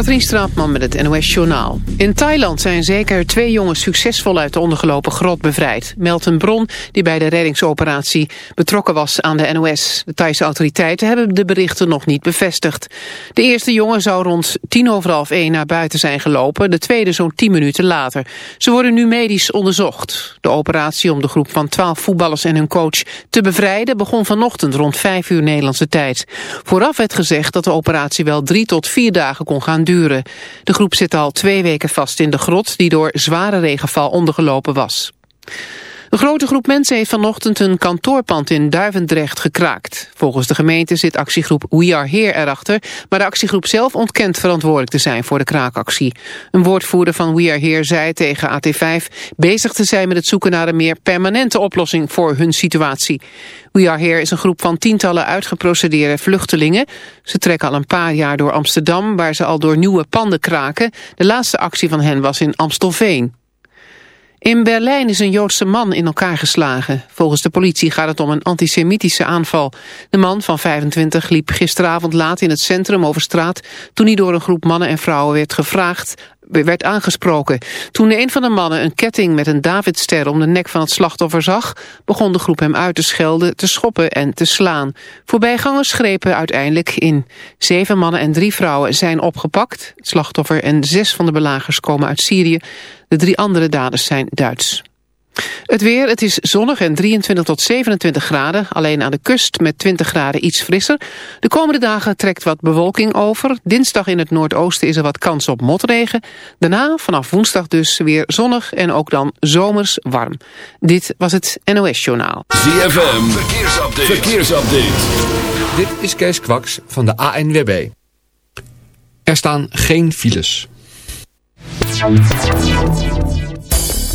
Katrien Straatman met het NOS Journaal. In Thailand zijn zeker twee jongens succesvol uit de ondergelopen grot bevrijd. Meldt een bron die bij de reddingsoperatie betrokken was aan de NOS. De Thaise autoriteiten hebben de berichten nog niet bevestigd. De eerste jongen zou rond tien over half één naar buiten zijn gelopen. De tweede zo'n tien minuten later. Ze worden nu medisch onderzocht. De operatie om de groep van twaalf voetballers en hun coach te bevrijden... begon vanochtend rond vijf uur Nederlandse tijd. Vooraf werd gezegd dat de operatie wel drie tot vier dagen kon gaan duren. De groep zit al twee weken vast in de grot die door zware regenval ondergelopen was. Een grote groep mensen heeft vanochtend een kantoorpand in Duivendrecht gekraakt. Volgens de gemeente zit actiegroep We Are Here erachter, maar de actiegroep zelf ontkent verantwoordelijk te zijn voor de kraakactie. Een woordvoerder van We Are Here zei tegen AT5 bezig te zijn met het zoeken naar een meer permanente oplossing voor hun situatie. We Are Here is een groep van tientallen uitgeprocedeerde vluchtelingen. Ze trekken al een paar jaar door Amsterdam, waar ze al door nieuwe panden kraken. De laatste actie van hen was in Amstelveen. In Berlijn is een Joodse man in elkaar geslagen. Volgens de politie gaat het om een antisemitische aanval. De man van 25 liep gisteravond laat in het centrum over straat... toen hij door een groep mannen en vrouwen werd gevraagd werd aangesproken. Toen een van de mannen een ketting met een Davidster om de nek van het slachtoffer zag, begon de groep hem uit te schelden, te schoppen en te slaan. Voorbijgangers grepen uiteindelijk in. Zeven mannen en drie vrouwen zijn opgepakt. Het slachtoffer en zes van de belagers komen uit Syrië. De drie andere daders zijn Duits. Het weer, het is zonnig en 23 tot 27 graden. Alleen aan de kust met 20 graden iets frisser. De komende dagen trekt wat bewolking over. Dinsdag in het noordoosten is er wat kans op motregen. Daarna, vanaf woensdag dus, weer zonnig en ook dan zomers warm. Dit was het NOS Journaal. ZFM, verkeersupdate. verkeersupdate. Dit is Kees Kwaks van de ANWB. Er staan geen files.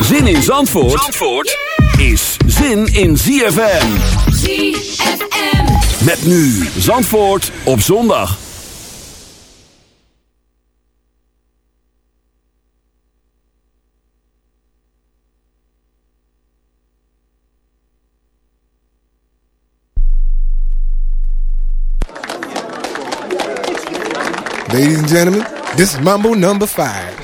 Zin in Zandvoort, Zandvoort is zin in ZFM. ZFM. Met nu Zandvoort op zondag. Ladies and gentlemen, this is Mambo number five.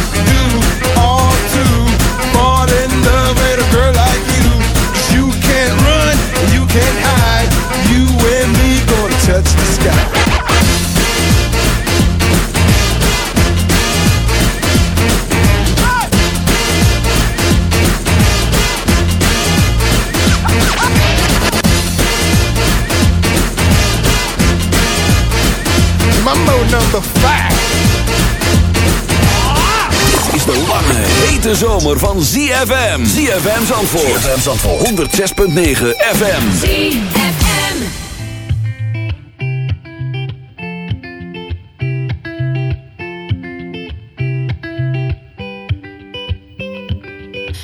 hete zomer van ZFM. ZFM Zandvoort. ZFM Zandvoort. 106.9 FM. ZFM.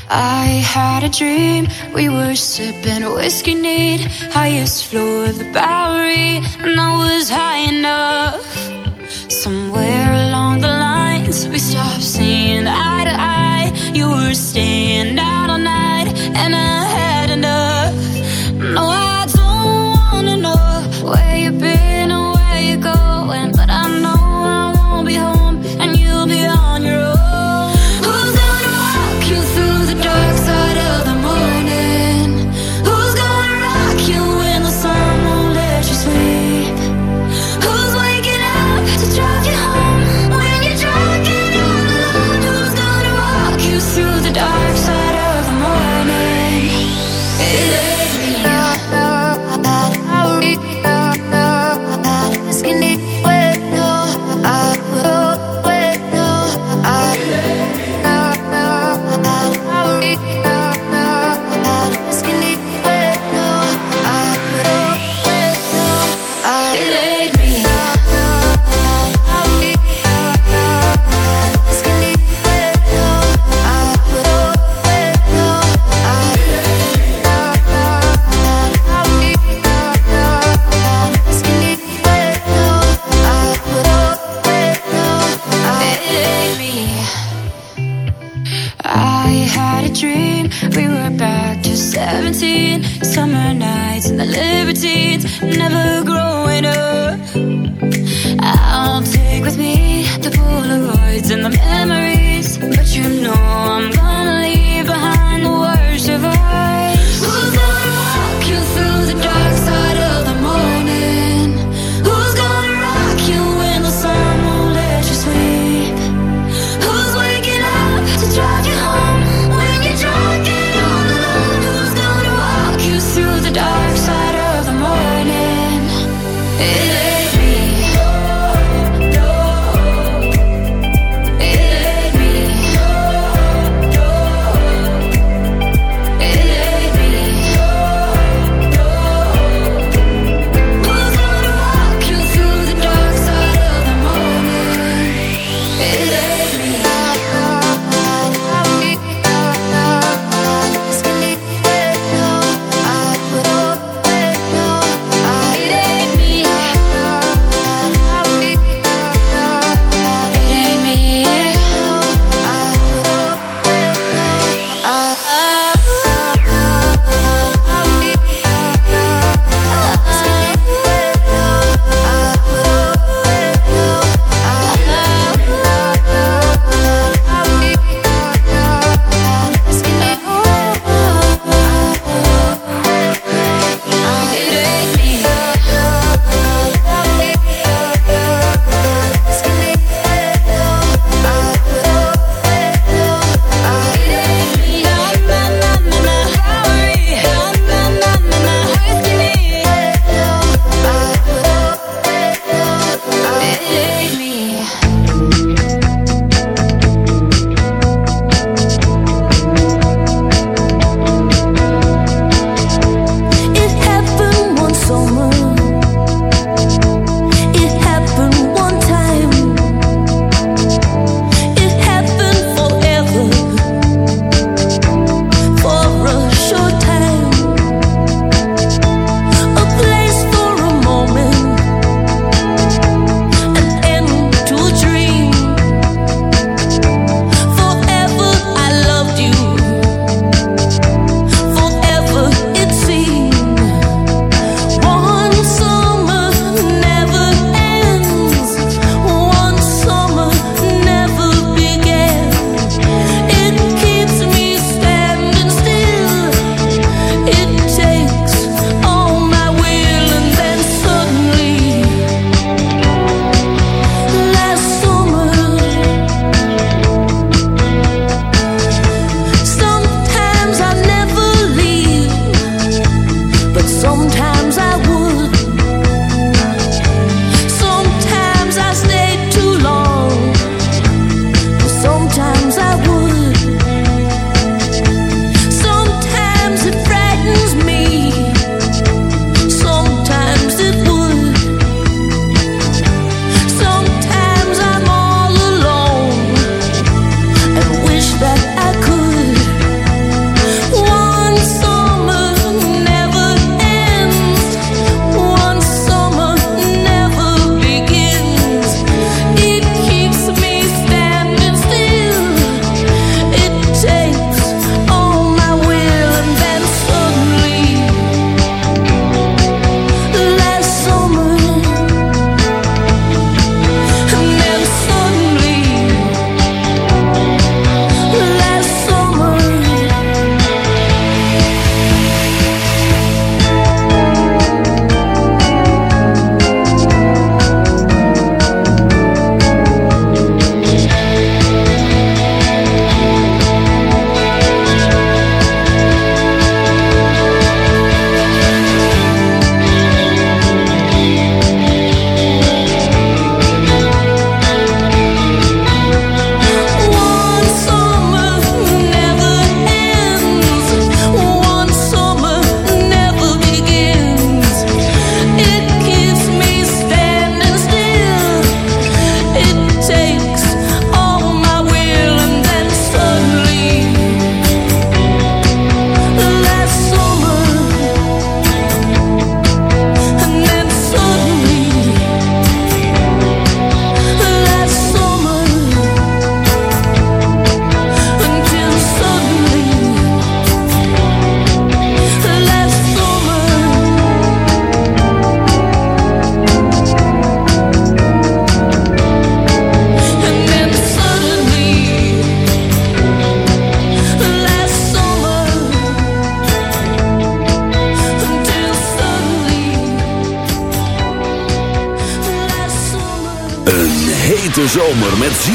I had a dream. We were sipping whiskey neat, highest floor of the Bowery, and I was high enough.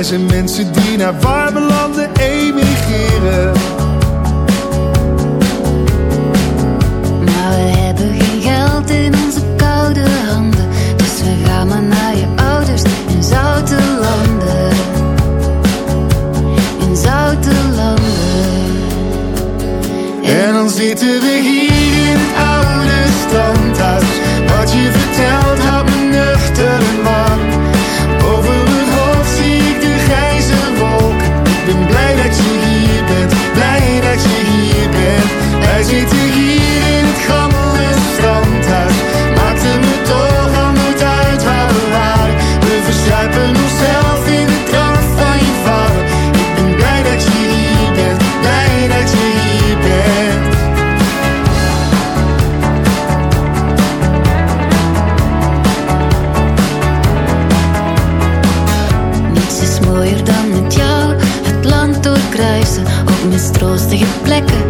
Er zijn mensen die reddingsbanden. Ah.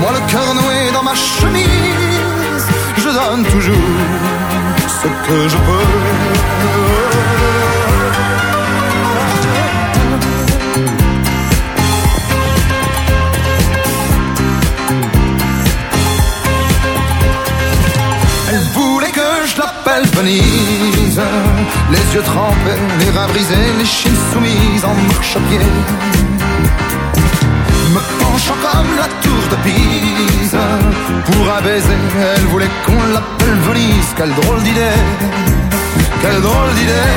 Moi, le cœur noué dans ma chemise, je donne toujours ce que je peux. Elle voulait que je l'appelle Venise, les yeux trempés, les rats brisés, les chines soumises en marche-pied penchant comme la tour de Pise. Pour un baiser, elle voulait qu'on l'appelle Venise. Quelle drôle d'idée, quelle drôle d'idée.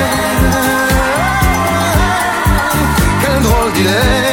Quelle drôle d'idée.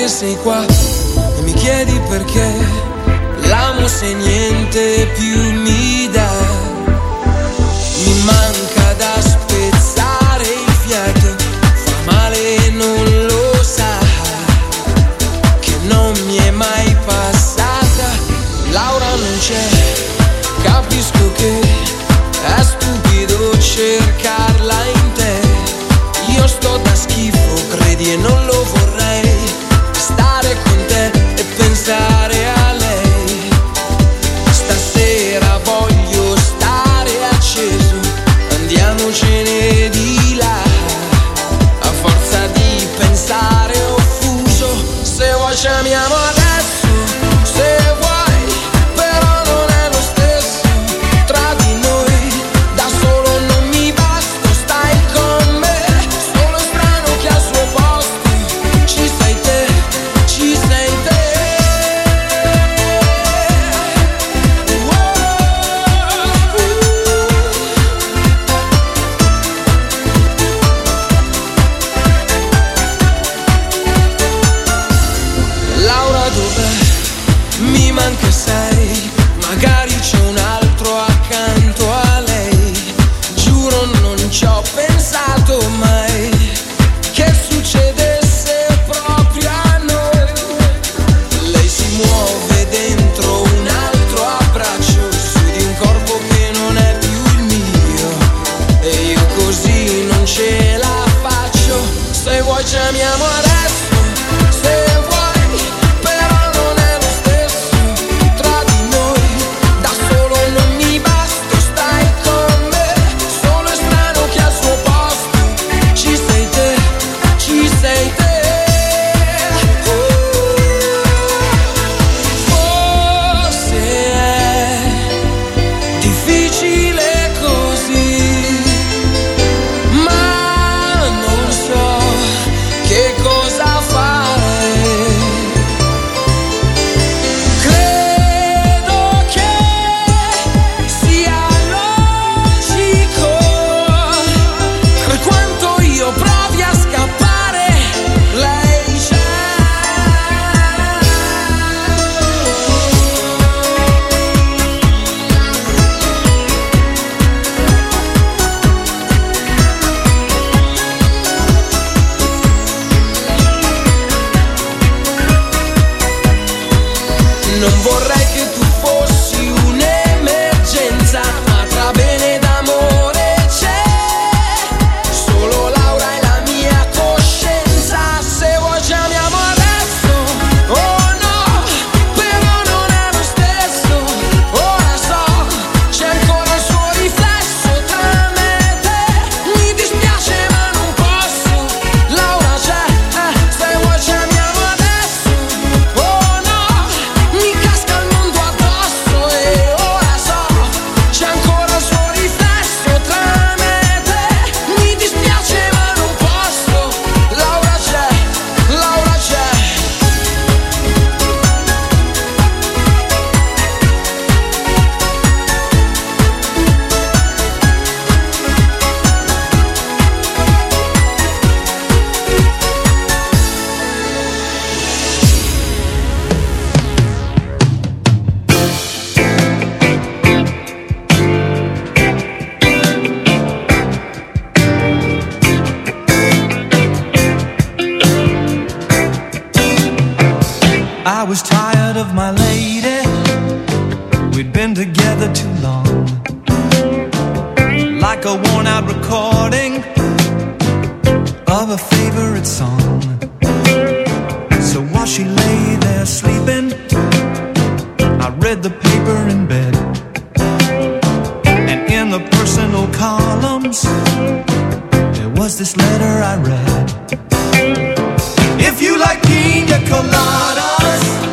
paguer c'est quoi paper in bed. And in the personal columns, there was this letter I read. If you like pina coladas,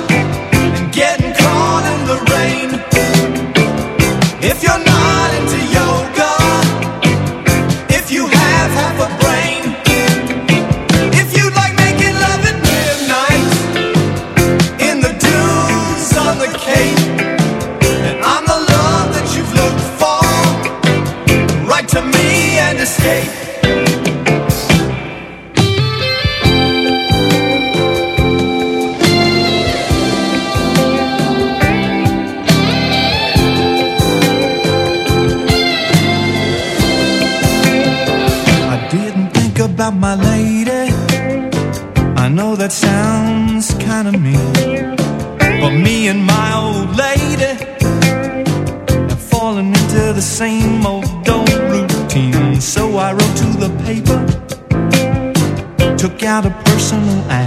got a personal act.